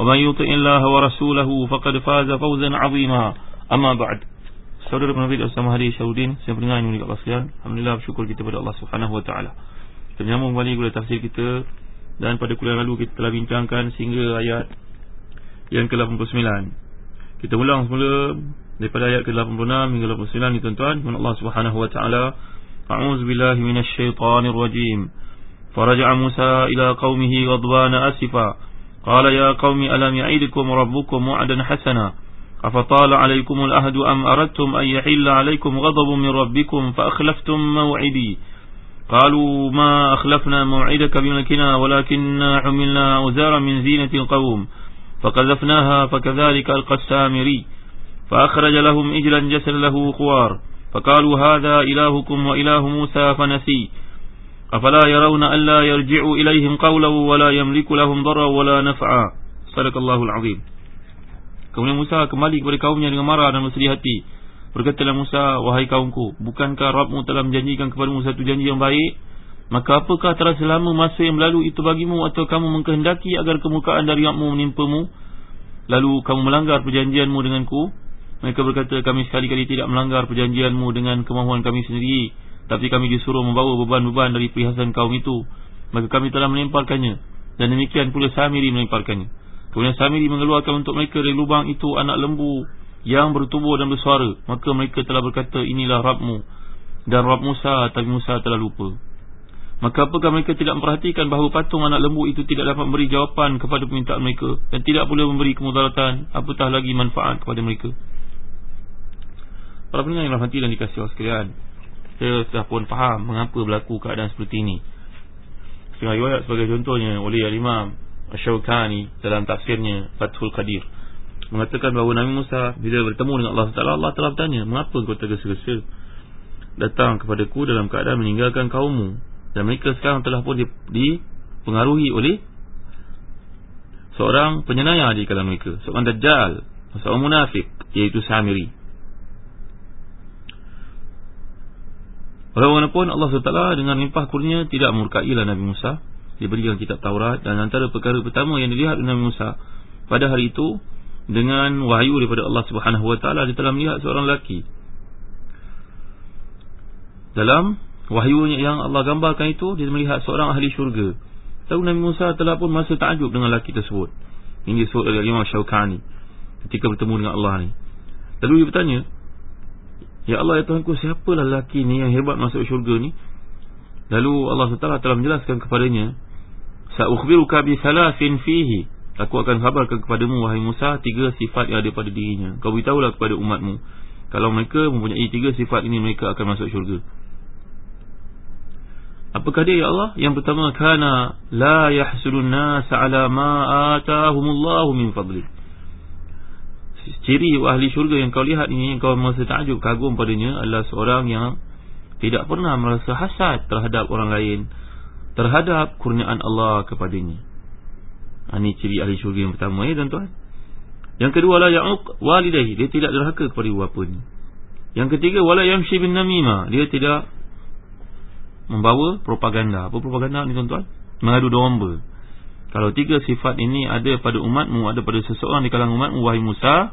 ومن يطع الله ورسوله فقد فاز فوزا عظيما أما بعد Saudara Nabi Aslam Hadi Syahudin Saya pendengar yang menikah sekalian Alhamdulillah bersyukur kita kepada Allah Subhanahu Wa Taala. Kita menyambung kembali kuliah tafsir kita Dan pada kuliah lalu kita telah bincangkan Sehingga ayat yang ke-89 Kita ulang semula Daripada ayat ke-86 hingga 89 ni tuan-tuan Dengan Allah Subhanahu Wa Taala. A'udzubillahi minasyaitanirrajim Faraja'a Musa ila qawmihi ghadbana asifa قال يا قوم ألم يعيدكم ربكم وعدا حسنا أفطال عليكم الأهد أم أردتم أن يحل عليكم غضب من ربكم فأخلفتم موعدي قالوا ما أخلفنا موعدك بملكنا ولكننا حملنا أوزارا من زينة القوم فقذفناها فكذلك ألقى السامري فأخرج لهم إجلا جسر له خوار فقالوا هذا إلهكم وإله موسى فنسي Afala yarawna alla yarji'u ilaihim qawlan wa la yamliku lahum darra wa la naf'a. Sadaqallahul azim. Kemudian Musa kembali kepada kaumnya dengan marah dan bersedih hati. Berkatalah Musa, wahai kaumku, bukankah Rabbmu telah menjanjikan kepadamu satu janji yang baik? Maka apakah telah selama masa yang berlalu itu bagimu atau kamu mengkehendaki agar kemukaan dari Rabbmu menimpamu? Lalu kamu melanggar perjanjianmu denganku? Mereka berkata, kami sekali-kali tidak melanggar perjanjianmu dengan kemahuan kami sendiri. Tapi kami disuruh membawa beban-beban dari perhiasan kaum itu. Maka kami telah melemparkannya. Dan demikian pula Samiri melemparkannya. Kemudian Samiri mengeluarkan untuk mereka dari lubang itu anak lembu Yang bertubuh dan bersuara. Maka mereka telah berkata inilah Rabmu Dan Rab Musa tapi Musa telah lupa. Maka apakah mereka tidak memperhatikan bahawa patung anak lembu itu tidak dapat memberi jawapan kepada permintaan mereka Dan tidak boleh memberi kemudaratan? Apatah lagi manfaat kepada mereka? Para pendengar yang rahmati dan dikasih Allah sekalian saya sudah pun faham mengapa berlaku keadaan seperti ini. Setengah riwayat sebagai contohnya oleh Al-Imam Ash-Shawqani dalam tafsirnya Fathul Qadir mengatakan bahawa Nabi Musa bila bertemu dengan Allah Taala Allah telah bertanya, "Mengapa kau tergesa-gesa datang kepadaku dalam keadaan meninggalkan kaummu?" Dan mereka sekarang telah pun dipengaruhi oleh seorang penyenayah di kalangan mereka, seorang dajjal, seorang munafik iaitu Samiri. Walaupun Allah SWT dengan limpah kurnia tidak murkailah Nabi Musa Diberikan kitab Taurat Dan antara perkara pertama yang dilihat Nabi Musa Pada hari itu Dengan wahyu daripada Allah SWT Dia telah melihat seorang lelaki. Dalam wahyu yang Allah gambarkan itu Dia melihat seorang ahli syurga. Tahu Nabi Musa telah pun masa takjub dengan lelaki tersebut. Ini disebut oleh Imam Syawkani Ketika bertemu dengan Allah ni. Lalu dia bertanya Ya Allah ya Tuhanku siapalah lelaki ni yang hebat masuk syurga ni? Lalu Allah SWT telah menjelaskan kepadanya Sa'ukhbiruka bi salasin fihi. Aku akan khabarkan kepadamu wahai Musa Tiga sifat yang ada pada dirinya. Kau beritahulah kepada umatmu Kalau mereka mempunyai tiga sifat ini Mereka akan masuk syurga. Apakah dia ya Allah? Yang pertama Kana la yahsulun nasa ala ma'atahumullahu min fadlih ciri ahli syurga yang kau lihat ini yang kau merasa takjub kagum padanya adalah seorang yang tidak pernah merasa hasad terhadap orang lain terhadap kurniaan Allah kepadanya. Ini ha, ciri ahli syurga yang pertama ya tuan-tuan. Yang kedua adalah ya'uq walidayhi, dia tidak derhaka kepada ibu bapanya. Yang ketiga wala yamshi bin namimah, dia tidak membawa propaganda. Apa propaganda ni tuan-tuan? Mengadu domba. Kalau tiga sifat ini ada pada umatmu Ada pada seseorang di kalangan umatmu Wahai Musa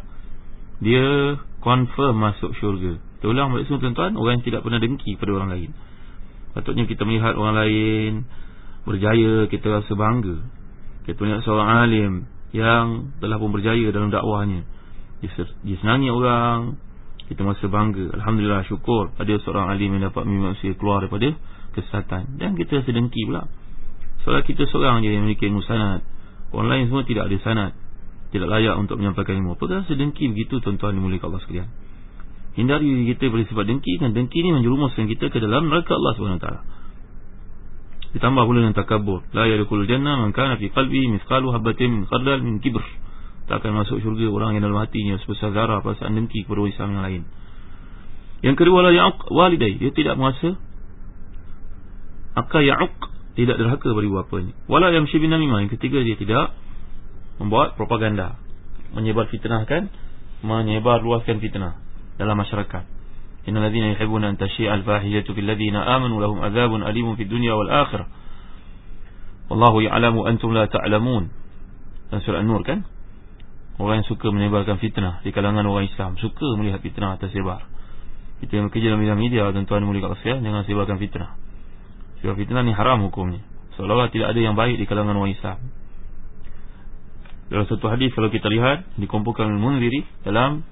Dia confirm masuk syurga. Kita ulang balik semua tuan-tuan Orang yang tidak pernah dengki pada orang lain. Patutnya kita melihat orang lain Berjaya Kita rasa bangga. Kita melihat seorang alim Yang telah pun berjaya dalam dakwahnya. Disenangi orang kita merasa bangga. Alhamdulillah syukur ada seorang alim yang dapat manusia keluar daripada kesesatan. Dan kita rasa dengki pula soalnya kita seorang je yang memiliki ilmu sanat orang lain semua tidak ada sanat tidak layak untuk menyampaikan ilmu. Apakah rasa dengki begitu tuan-tuan dimulik Allah sekalian? Hindari diri kita dari sifat dengki dan dengki ini menjerumuskan kita ke dalam neraka Allah SWT ditambah pula dengan takabur la yadkhulul jannah man kana fi qalbi mithqalu habatin min khardal min kibr. Tak akan masuk syurga orang yang dalam hatinya sebesar zarah perasaan dengki kepada Islam yang lain. Yang kedua adalah ya'uq walidai dia tidak merasa akal ya'uq tidak derhaka bagi apa-apanya. Wala yang syibin namimah. Yang ketiga, dia tidak membuat propaganda. Menyebar fitnah kan? Menyebar luaskan fitnah dalam masyarakat. Innal ladzina yuhibbuna an tashi'a al-fahishatu fil ladzina amanu lahum adzabun alimun fid dunya wal akhirah. Wallahu ya'lamu antum la ta'lamun. Ta Surah An-Nur kan? Orang yang suka menyebarkan fitnah di kalangan orang Islam, suka melihat fitnah tersebar. Kita yang bekerja dalam media, tuan-tuan mulia kat sekalian, jangan sebarkan fitnah. Sebab fitnah ni haram hukumnya. Seolah-olah tidak ada yang baik di kalangan Islam. Dalam satu hadis Kalau kita lihat Dikumpulkan Al-Munziri Dalam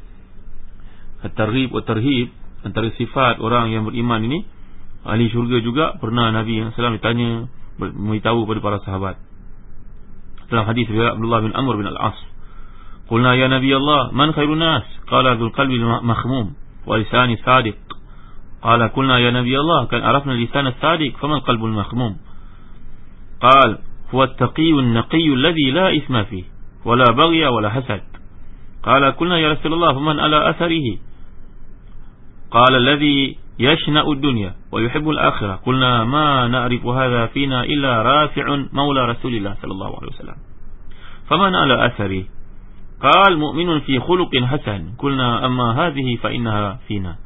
At-Tarhib At-Tarhib antara sifat orang yang beriman ini ahli syurga juga pernah Nabi SAW ditanya memberitahu kepada para sahabat. Dalam hadis riwayat Abdullah bin Amr bin Al-As qulna ya nabi Allah man khairun nas? Qala dzul qalbi mahmum wa lisani sadiq قال قلنا يا نبي الله كان عرفنا اللسان الصادق فما القلب المخموم؟ قال هو التقي النقي الذي لا إثم فيه ولا بغي ولا حسد. قال قلنا يا رسول الله فمن على أثره؟ قال الذي يشنأ الدنيا ويحب الآخرة. قلنا ما نعرف هذا فينا إلا رافع مولى رسول الله صلى الله عليه وسلم. فمن على أثره؟ قال مؤمن في خلق حسن. قلنا أما هذه فإنها فينا.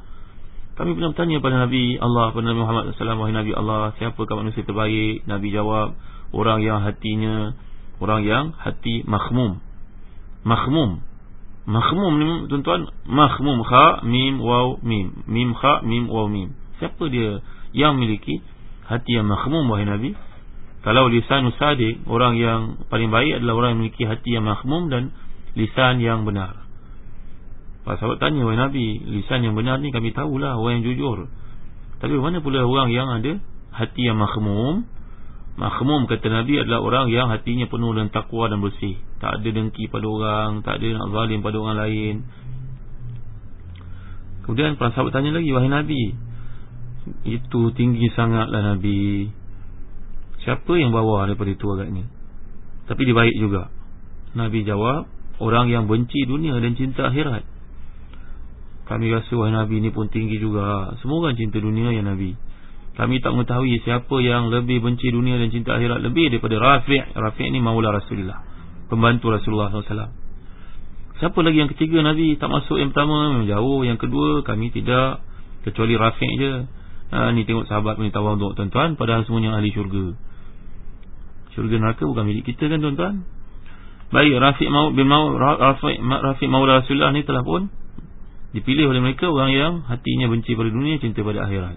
Kami pernah bertanya pada Nabi Allah pada Nabi Muhammad SAW Wahai Nabi Allah Siapakah manusia terbaik? Nabi jawab Orang yang hatinya Orang yang hati makhmum. Makhmum. Makhmum ni tuan-tuan Makhmum kha mim waw mim. Mim kha mim waw mim. Siapa dia yang memiliki Hati yang makhmum wahai Nabi? Kalau lisan usadik Orang yang paling baik adalah orang yang memiliki hati yang makhmum Dan lisan yang benar Pak sahabat tanya wahai Nabi Lisan yang benar ni kami tahulah Orang yang jujur. Tapi mana pula orang yang ada Hati yang makhmum Makhmum kata Nabi adalah orang yang hatinya penuh dengan takwa dan bersih. Tak ada dengki pada orang Tak ada nak zalim pada orang lain. Kemudian para sahabat tanya lagi Wahai Nabi Itu tinggi sangatlah Nabi. Siapa yang bawa daripada itu agaknya? Tapi dia baik juga. Nabi jawab Orang yang benci dunia dan cinta akhirat Kami rasa wahai Nabi ini pun tinggi juga. Semua orang cinta dunia ya Nabi. Kami tak mengetahui siapa yang lebih benci dunia dan cinta akhirat. Lebih daripada Rafi' Rafi' ni maula Rasulullah. Pembantu Rasulullah SAW. Siapa lagi yang ketiga Nabi? Tak masuk yang pertama jauh. Yang kedua kami tidak. Kecuali Rafi' je. Ha, Ni tengok sahabat punya tawar untuk tuan-tuan. Padahal semuanya ahli syurga. Syurga neraka bukan milik kita kan tuan-tuan? Baik Rafi' mau, bin mau, Rafi', Rafi' maula Rasulullah ni telah pun Dipilih oleh mereka orang yang hatinya benci pada dunia Cinta pada akhirat.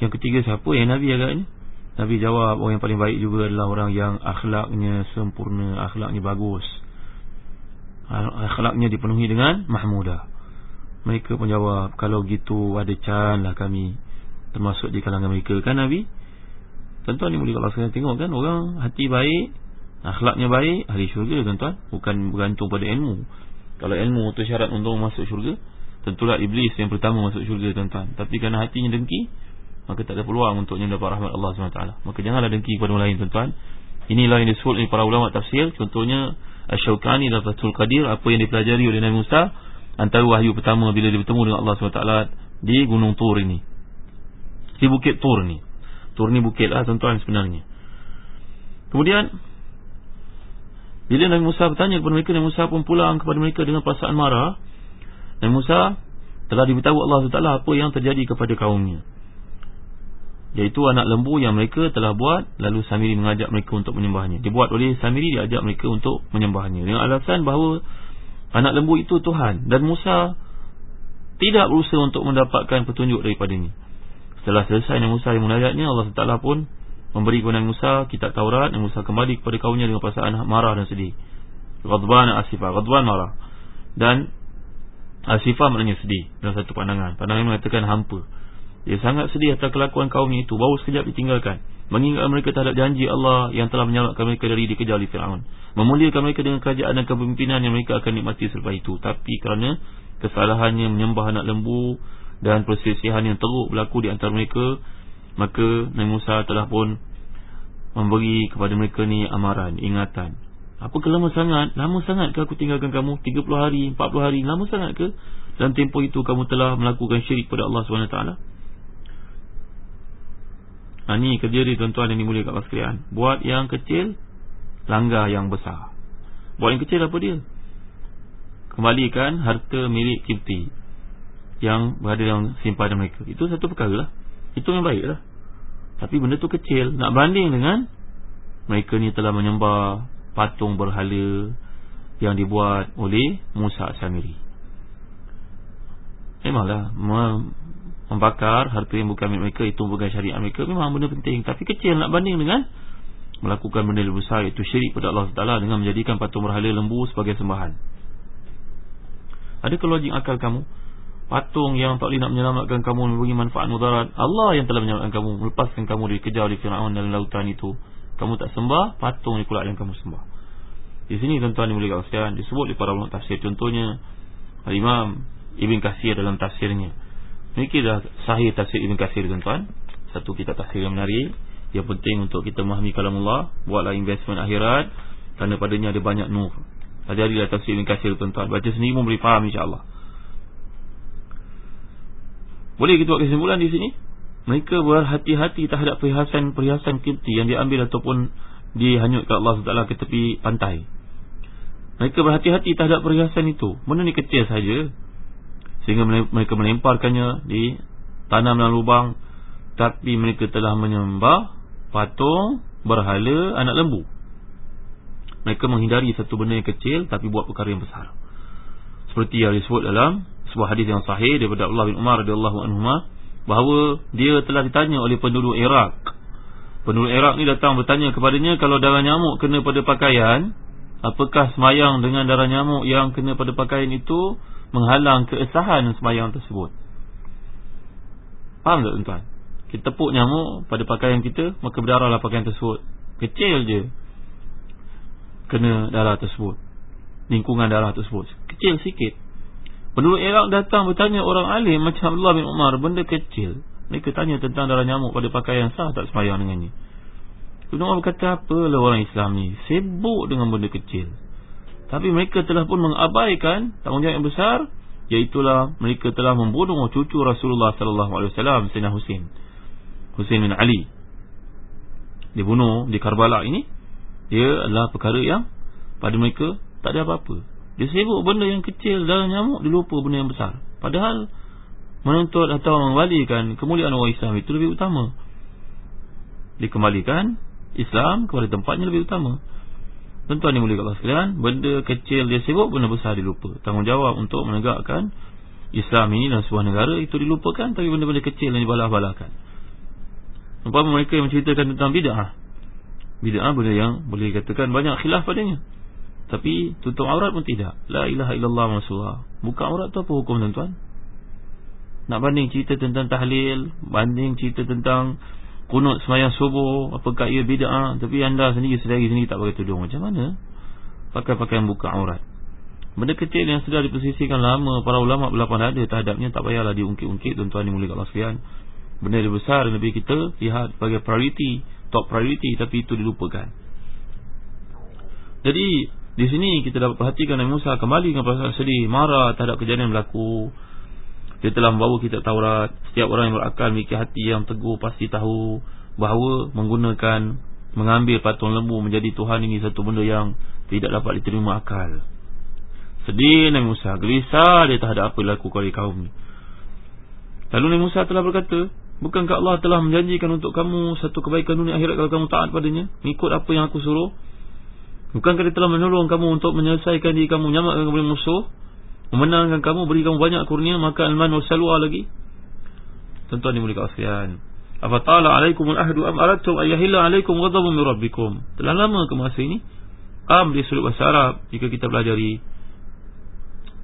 Yang ketiga siapa? Yang Nabi agaknya. Nabi jawab orang yang paling baik juga adalah orang yang akhlaknya sempurna Akhlaknya bagus. Akhlaknya dipenuhi dengan mahmudah. Mereka pun jawab Kalau gitu ada can lah kami Termasuk di kalangan mereka. Kan Nabi? Tuan-tuan ni boleh kalau saya tengok kan Orang hati baik Akhlaknya baik Ahli syurga tuan-tuan. Bukan bergantung pada ilmu. Kalau ilmu itu syarat untuk masuk syurga Tentulah iblis yang pertama masuk syurga tuan-tuan. Tapi kerana hatinya dengki maka tak ada peluang untuk dapat rahmat Allah SWT maka janganlah dengki kepada orang lain tuan-tuan. Inilah yang disebut oleh para ulama tafsir. Contohnya Ash-Shawqani dan Fathul Qadir apa yang dipelajari oleh Nabi Musa antara wahyu pertama bila dia bertemu dengan Allah SWT di Gunung Tur ini. Di Bukit Tur ni Tur ni bukit lah tuan-tuan sebenarnya. Kemudian bila Nabi Musa bertanya kepada mereka Nabi Musa pun pulang kepada mereka dengan perasaan marah Nabi Musa telah diberitahu Allah SWT apa yang terjadi kepada kaumnya. Iaitu anak lembu yang mereka telah buat Lalu Samiri mengajak mereka untuk menyembahnya. Dibuat oleh Samiri dia ajak mereka untuk menyembahnya. Dengan alasan bahawa Anak lembu itu Tuhan. Dan Musa Tidak berusaha untuk mendapatkan petunjuk daripadanya. Setelah selesai Nabi Musa yang menajatnya Allah Taala pun Memberi kepada Musa kitab Taurat. Nabi Musa kembali kepada kaumnya dengan perasaan marah dan sedih. Ghadban asifah Ghadban marah. Dan Asifah maknanya sedih dalam satu pandangan. Pandangan mengatakan hampa. Dia sangat sedih atas kelakuan kaum itu. Baru sekejap ditinggalkan. Mengingat mereka terhadap janji Allah yang telah menyelamatkan mereka dari dikejar oleh Fir'aun. Memuliakan mereka dengan kerajaan dan kepimpinan yang mereka akan nikmati selepas itu. Tapi kerana kesalahannya menyembah anak lembu dan persisihan yang teruk berlaku di antara mereka, maka Nabi Musa telah pun memberi kepada mereka ni amaran, ingatan. Apa ke lama sangat? Lama sangat ke aku tinggalkan kamu? 30 hari, 40 hari, lama sangat ke? Dalam tempoh itu kamu telah melakukan syirik pada Allah SWT. Ha, ni kerja dia tuan-tuan yang dimulai kat sekalian. Buat yang kecil, langgar yang besar. Buat yang kecil apa dia? Kembalikan harta milik kipti yang berada dalam simpanan mereka. Itu satu perkara lah. Itu yang baik lah. Tapi benda tu kecil. Nak banding dengan mereka ni telah menyembah patung berhala yang dibuat oleh Musa Samiri. Memanglah membakar harta yang bukan milik mereka itu bukan syariat mereka memang benda penting tapi kecil nak banding dengan melakukan benda lebih besar itu syirik pada Allah Taala dengan menjadikan patung berhala lembu sebagai sembahan. Ada logik akal kamu? Patung yang tak boleh nak menyelamatkan kamu memberi manfaat mudarat Allah yang telah menyelamatkan kamu melepaskan kamu dari kejar oleh Firaun dalam lautan itu kamu tak sembah patung ni pula yang kamu sembah. Di sini tuan-tuan boleh sekalian disebut di para ulama tafsir. Contohnya Imam Ibn Kasir dalam tafsirnya. Ini dah sahih tafsir Ibn Kasir tuan-tuan. Satu kitab tafsir yang menarik. Yang penting untuk kita memahami kalam Allah buatlah investment akhirat. Kerana padanya ada banyak nur. Hari-hari lah tafsir Ibn Kasir tuan-tuan. Baca sendiri pun boleh faham insyaAllah. Boleh kita buat kesimpulan di sini mereka berhati-hati terhadap perhiasan-perhiasan kipti yang diambil ataupun dihanyutkan Allah SWT ke tepi pantai. Mereka berhati-hati terhadap perhiasan itu. Benda ni kecil saja. Sehingga mereka melemparkannya di tanam dalam lubang. Tapi mereka telah menyembah patung berhala anak lembu. Mereka menghindari satu benda yang kecil tapi buat perkara yang besar. Seperti yang disebut dalam sebuah hadis yang sahih daripada Allah bin Umar radhiyallahu anhu bahawa dia telah ditanya oleh penduduk Iraq. Penduduk Iraq ni datang bertanya kepadanya kalau darah nyamuk kena pada pakaian, apakah semayang dengan darah nyamuk yang kena pada pakaian itu menghalang keesahan semayang tersebut? Faham tak tuan-tuan? Kita tepuk nyamuk pada pakaian kita, maka berdarahlah pakaian tersebut. Kecil je. Kena darah tersebut. Lingkungan darah tersebut. Kecil sikit. Penduduk Iraq datang bertanya orang alim macam Abdullah bin Umar benda kecil. Mereka tanya tentang darah nyamuk pada pakaian sah tak semayang dengannya. Ibn Umar berkata apalah orang Islam ni sibuk dengan benda kecil. Tapi mereka telah pun mengabaikan tanggungjawab yang besar iaitulah mereka telah membunuh cucu Rasulullah wasallam Sayyidina Husain. Husain bin Ali. Dibunuh di Karbala ini dia adalah perkara yang pada mereka tak ada apa-apa. Dia sibuk benda yang kecil dalam nyamuk Dia lupa benda yang besar. Padahal Menuntut atau mengembalikan Kemuliaan orang Islam itu lebih utama. Dikembalikan Islam kepada tempatnya lebih utama. Tentuan yang mulia Allah sekalian Benda kecil dia sibuk Benda besar dia lupa. Tanggungjawab untuk menegakkan Islam ini dalam sebuah negara Itu dilupakan Tapi benda-benda kecil yang dibalah-balahkan mereka yang menceritakan tentang bid'ah. Bid'ah benda yang boleh katakan banyak khilaf padanya tapi tutup aurat pun tidak. La ilaha illallah Rasulullah. Buka aurat tu apa hukum tuan-tuan? Nak banding cerita tentang tahlil Banding cerita tentang Kunut semayang subuh Apakah ia bida'ah Tapi anda sendiri sedari sendiri tak pakai tudung. Macam mana? Pakai pakaian buka aurat. Benda kecil yang sudah diposisikan lama Para ulama berlapan ada terhadapnya Tak payahlah diungkit-ungkit Tuan-tuan dimulai kat Allah Benda yang besar Lebih kita lihat sebagai priority Top priority Tapi itu dilupakan. Jadi di sini kita dapat perhatikan Nabi Musa kembali dengan perasaan sedih, marah terhadap kejadian yang berlaku. Dia telah membawa kita Taurat. Setiap orang yang berakal memiliki hati yang teguh pasti tahu bahawa menggunakan mengambil patung lembu menjadi Tuhan ini satu benda yang tidak dapat diterima akal. Sedih Nabi Musa, gelisah dia terhadap apa dilakukan oleh kaum ini. Lalu Nabi Musa telah berkata, Bukankah Allah telah menjanjikan untuk kamu satu kebaikan dunia akhirat kalau kamu taat padanya? Mengikut apa yang aku suruh? Bukankah dia telah menolong kamu untuk menyelesaikan diri kamu Nyamakkan kepada musuh Memenangkan kamu, beri kamu banyak kurnia Maka alman wa salwa lagi? Tentuan ini mulia kasihan Apa ta'ala alaikumul ahdu am aratum Ayahillah alaikum ghadabun mirabbikum Telah lama ke masa ini? Am di sudut bahasa Arab Jika kita pelajari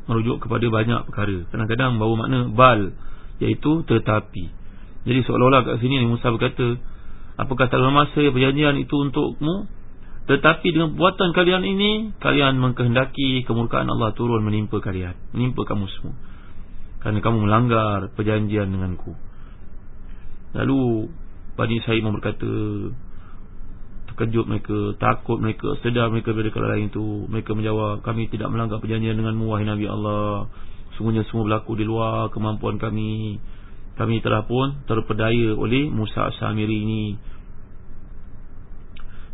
merujuk kepada banyak perkara. Kadang-kadang bawa makna bal iaitu tetapi. Jadi seolah-olah kat sini Musa berkata apakah dalam masa perjanjian itu untukmu tetapi dengan buatan kalian ini kalian mengkehendaki kemurkaan Allah turun menimpa kalian menimpa kamu semua kerana kamu melanggar perjanjian denganku lalu Bani Sa'id berkata terkejut mereka, takut mereka, sedar mereka daripada kalau lain itu. Mereka menjawab, kami tidak melanggar perjanjian dengan wahai Nabi Allah. Sungguhnya semua berlaku di luar kemampuan kami. Kami telah pun terpedaya oleh Musa Samiri ini.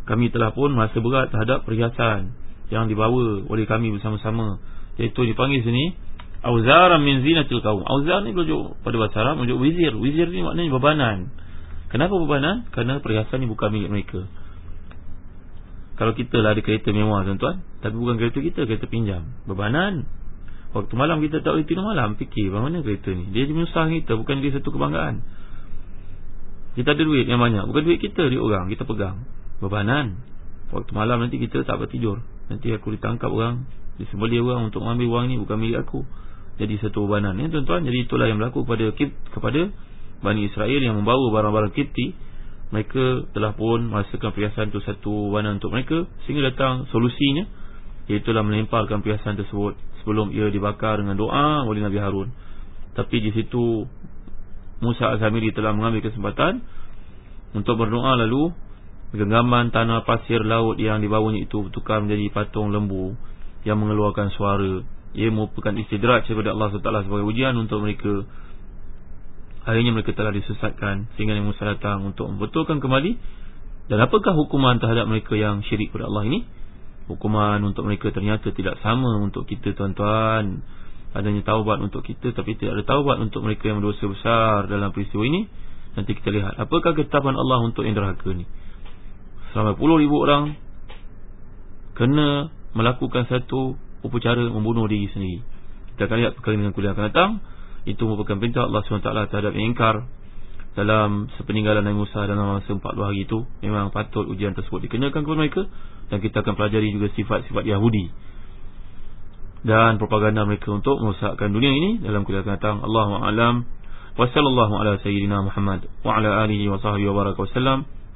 Kami telah pun merasa berat terhadap perhiasan yang dibawa oleh kami bersama-sama. Iaitu dipanggil sini, Auzaram min zinatil kaum. Auzar ni merujuk pada bahasa Arab, merujuk wizir. Wizir ni maknanya bebanan. Kenapa bebanan? Kerana perhiasan ni bukan milik mereka. Kalau kita lah ada kereta mewah tuan-tuan Tapi bukan kereta kita, kereta pinjam Bebanan Waktu malam kita tak boleh tidur malam Fikir bagaimana kereta ni Dia menyusah kita, bukan dia satu kebanggaan Kita ada duit yang banyak Bukan duit kita, duit orang, kita pegang Bebanan Waktu malam nanti kita tak boleh tidur. Nanti aku ditangkap orang. Disebeli orang untuk mengambil wang ni Bukan milik aku. Jadi satu bebanan ya, tuan-tuan Jadi itulah yang berlaku kepada kepada Bani Israel yang membawa barang-barang Kipti. Mereka telah pun merasakan perhiasan itu satu warna untuk mereka. Sehingga datang solusinya iaitulah melemparkan perhiasan tersebut sebelum ia dibakar dengan doa oleh Nabi Harun. Tapi di situ Musa Azamiri telah mengambil kesempatan untuk berdoa lalu genggaman tanah pasir laut yang dibawanya itu bertukar menjadi patung lembu yang mengeluarkan suara. Ia merupakan istidraj daripada Allah SWT sebagai ujian untuk mereka. Akhirnya mereka telah disesatkan Sehingga Nabi Musa datang untuk membetulkan kembali. Dan apakah hukuman terhadap mereka yang syirik kepada Allah ini? Hukuman untuk mereka ternyata tidak sama untuk kita tuan-tuan. Adanya taubat untuk kita Tapi tidak ada taubat untuk mereka yang berdosa besar dalam peristiwa ini. Nanti kita lihat Apakah ketetapan Allah untuk yang derhaka ini Selama puluh ribu orang Kena melakukan satu upacara membunuh diri sendiri. Kita akan lihat perkara dengan kuliah akan datang. Itu merupakan perintah Allah SWT terhadap ingkar dalam sepeninggalan Nabi Musa dalam masa 40 hari itu. Memang patut ujian tersebut dikenakan kepada mereka dan kita akan pelajari juga sifat-sifat Yahudi dan propaganda mereka untuk merosakkan dunia ini dalam kuliah akan datang. Allahu a'lam. Wa sallallahu ala sayyidina Muhammad wa ala alihi wa sahbihi wa baraka